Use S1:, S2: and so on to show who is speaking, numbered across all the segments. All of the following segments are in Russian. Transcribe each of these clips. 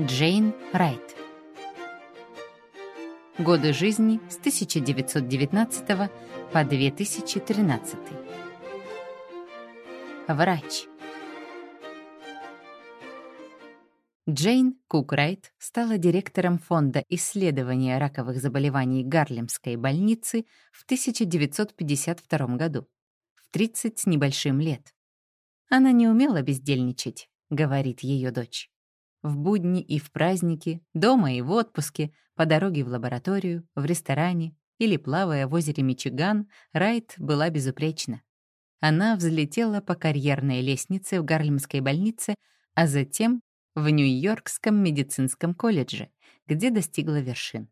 S1: Джейн Райт. Годы жизни с 1919 по 2013. Врач. Джейн Кук Райт стала директором фонда исследования раковых заболеваний Гарлемской больницы в 1952 году, в 30 с небольшим лет. Она не умела бездельничать, говорит ее дочь. В будни и в праздники, дома и в отпуске, по дороге в лабораторию, в ресторане или плавая в озере Мичиган, Райт была безупречна. Она взлетела по карьерной лестнице в Гарлемской больнице, а затем в Нью-Йоркском медицинском колледже, где достигла вершин.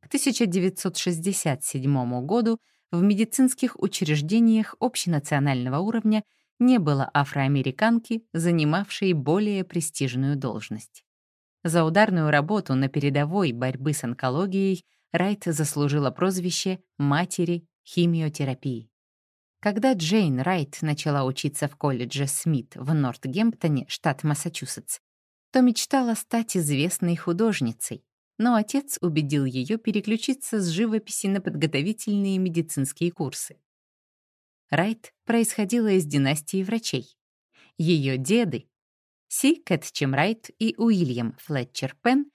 S1: К 1967 году в медицинских учреждениях общенационального уровня не было афроамериканки, занимавшей более престижную должность. За ударную работу на передовой борьбы с онкологией Райт заслужила прозвище «матери химиотерапии». Когда Джейн Райт начала учиться в колледже Смит в Нортгемптоне, штат Массачусетс, то мечтала стать известной художницей, но отец убедил ее переключиться с живописи на подготовительные медицинские курсы. Райт происходила из династии врачей. Ее деды, Си Кэтчем Райт и Уильям Флетчер Пен,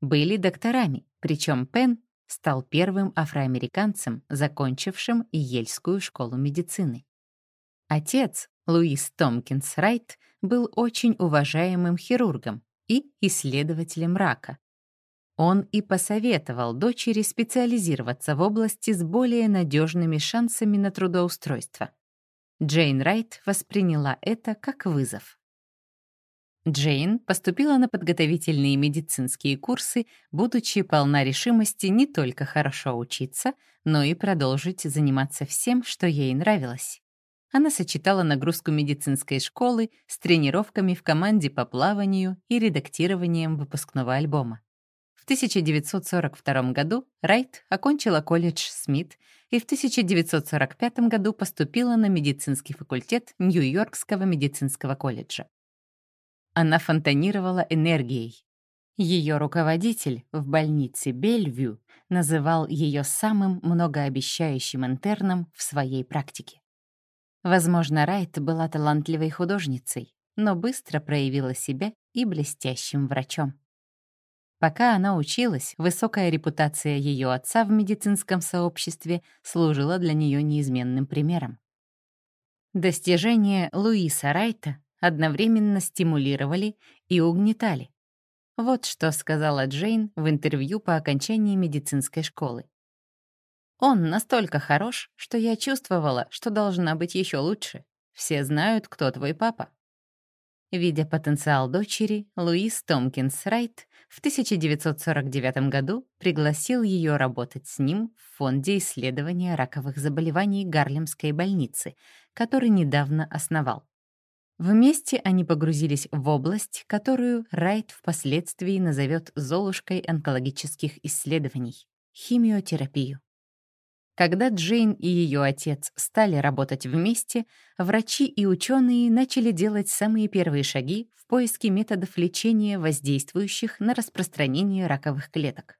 S1: были докторами, причем Пен стал первым афроамериканцем, закончившим Ельскую школу медицины. Отец, Луис Томкинс Райт, был очень уважаемым хирургом и исследователем рака, он и посоветовал дочери специализироваться в области с более надежными шансами на трудоустройство. Джейн Райт восприняла это как вызов. Джейн поступила на подготовительные медицинские курсы, будучи полна решимости не только хорошо учиться, но и продолжить заниматься всем, что ей нравилось. Она сочетала нагрузку медицинской школы с тренировками в команде по плаванию и редактированием выпускного альбома. В 1942 году Райт окончила колледж Смит и в 1945 году поступила на медицинский факультет Нью-Йоркского медицинского колледжа. Она фонтанировала энергией. Ее руководитель в больнице Бельвью называл ее самым многообещающим интерном в своей практике. Возможно, Райт была талантливой художницей, но быстро проявила себя и блестящим врачом. Пока она училась, высокая репутация ее отца в медицинском сообществе служила для нее неизменным примером. Достижения Луиса Райта одновременно стимулировали и угнетали. Вот что сказала Джейн в интервью по окончании медицинской школы. «Он настолько хорош, что я чувствовала, что должна быть еще лучше. Все знают, кто твой папа». Видя потенциал дочери, Луис Томкинс Райт в 1949 году пригласил ее работать с ним в Фонде исследования раковых заболеваний Гарлемской больницы, который недавно основал. Вместе они погрузились в область, которую Райт впоследствии назовет «золушкой онкологических исследований» — химиотерапию. Когда Джейн и ее отец стали работать вместе, врачи и ученые начали делать самые первые шаги в поиске методов лечения, воздействующих на распространение раковых клеток.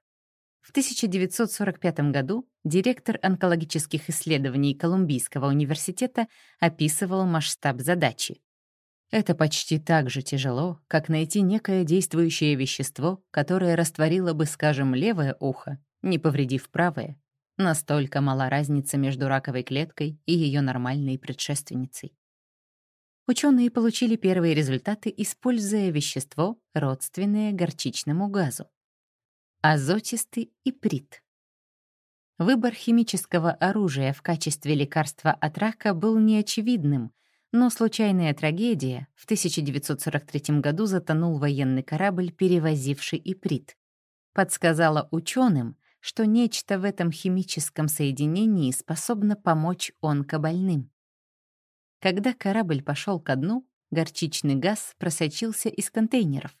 S1: В 1945 году директор онкологических исследований Колумбийского университета описывал масштаб задачи. Это почти так же тяжело, как найти некое действующее вещество, которое растворило бы, скажем, левое ухо, не повредив правое, Настолько мала разница между раковой клеткой и ее нормальной предшественницей. Ученые получили первые результаты, используя вещество, родственное горчичному газу — азотистый иприт. Выбор химического оружия в качестве лекарства от рака был неочевидным, но случайная трагедия — в 1943 году затонул военный корабль, перевозивший иприт — подсказала ученым, что нечто в этом химическом соединении способно помочь онкобольным. Когда корабль пошел ко дну, горчичный газ просочился из контейнеров.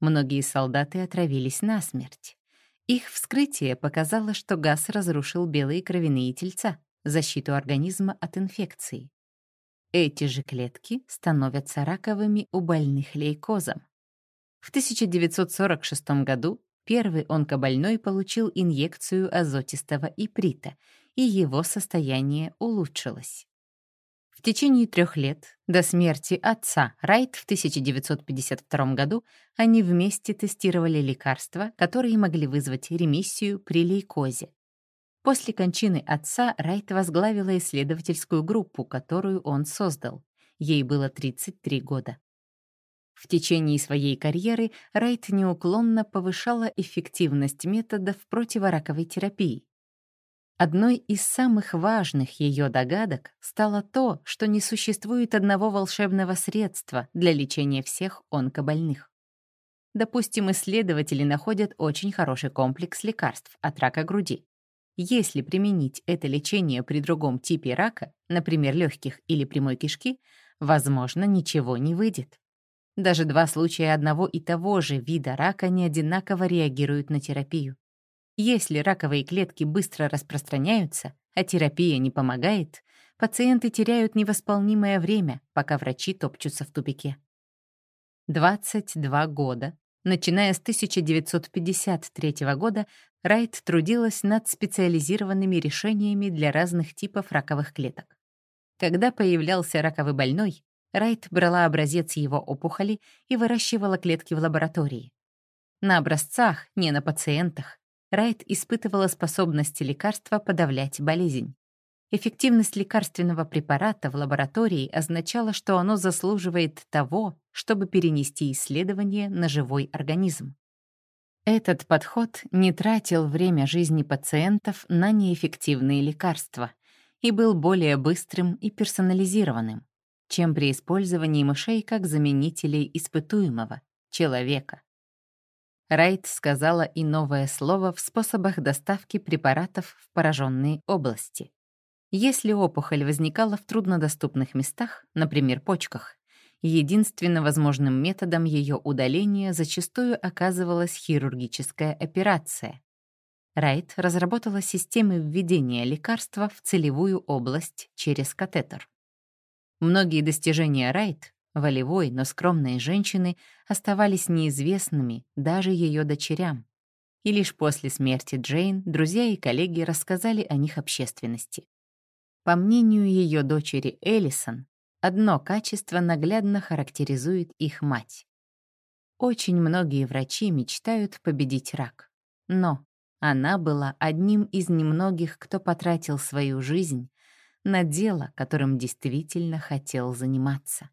S1: Многие солдаты отравились насмерть. Их вскрытие показало, что газ разрушил белые кровяные тельца, защиту организма от инфекции. Эти же клетки становятся раковыми у больных лейкозом. В 1946 году первый онкобольной получил инъекцию азотистого иприта, и его состояние улучшилось. В течение трех лет, до смерти отца Райт в 1952 году, они вместе тестировали лекарства, которые могли вызвать ремиссию при лейкозе. После кончины отца Райт возглавила исследовательскую группу, которую он создал. Ей было 33 года. В течение своей карьеры Райт неуклонно повышала эффективность методов противораковой терапии. Одной из самых важных ее догадок стало то, что не существует одного волшебного средства для лечения всех онкобольных. Допустим, исследователи находят очень хороший комплекс лекарств от рака груди. Если применить это лечение при другом типе рака, например, легких или прямой кишки, возможно, ничего не выйдет. Даже два случая одного и того же вида рака не одинаково реагируют на терапию. Если раковые клетки быстро распространяются, а терапия не помогает, пациенты теряют невосполнимое время, пока врачи топчутся в тупике. 22 года. Начиная с 1953 года, Райт трудилась над специализированными решениями для разных типов раковых клеток. Когда появлялся раковый больной, Райт брала образец его опухоли и выращивала клетки в лаборатории. На образцах, не на пациентах, Райт испытывала способности лекарства подавлять болезнь. Эффективность лекарственного препарата в лаборатории означала, что оно заслуживает того, чтобы перенести исследование на живой организм. Этот подход не тратил время жизни пациентов на неэффективные лекарства и был более быстрым и персонализированным чем при использовании мышей как заменителей испытуемого — человека. Райт сказала и новое слово в способах доставки препаратов в пораженные области. Если опухоль возникала в труднодоступных местах, например, почках, единственно возможным методом ее удаления зачастую оказывалась хирургическая операция. Райт разработала системы введения лекарства в целевую область через катетер. Многие достижения Райт, волевой, но скромной женщины, оставались неизвестными даже ее дочерям. И лишь после смерти Джейн друзья и коллеги рассказали о них общественности. По мнению ее дочери Эллисон, одно качество наглядно характеризует их мать. Очень многие врачи мечтают победить рак. Но она была одним из немногих, кто потратил свою жизнь на дело, которым действительно хотел заниматься.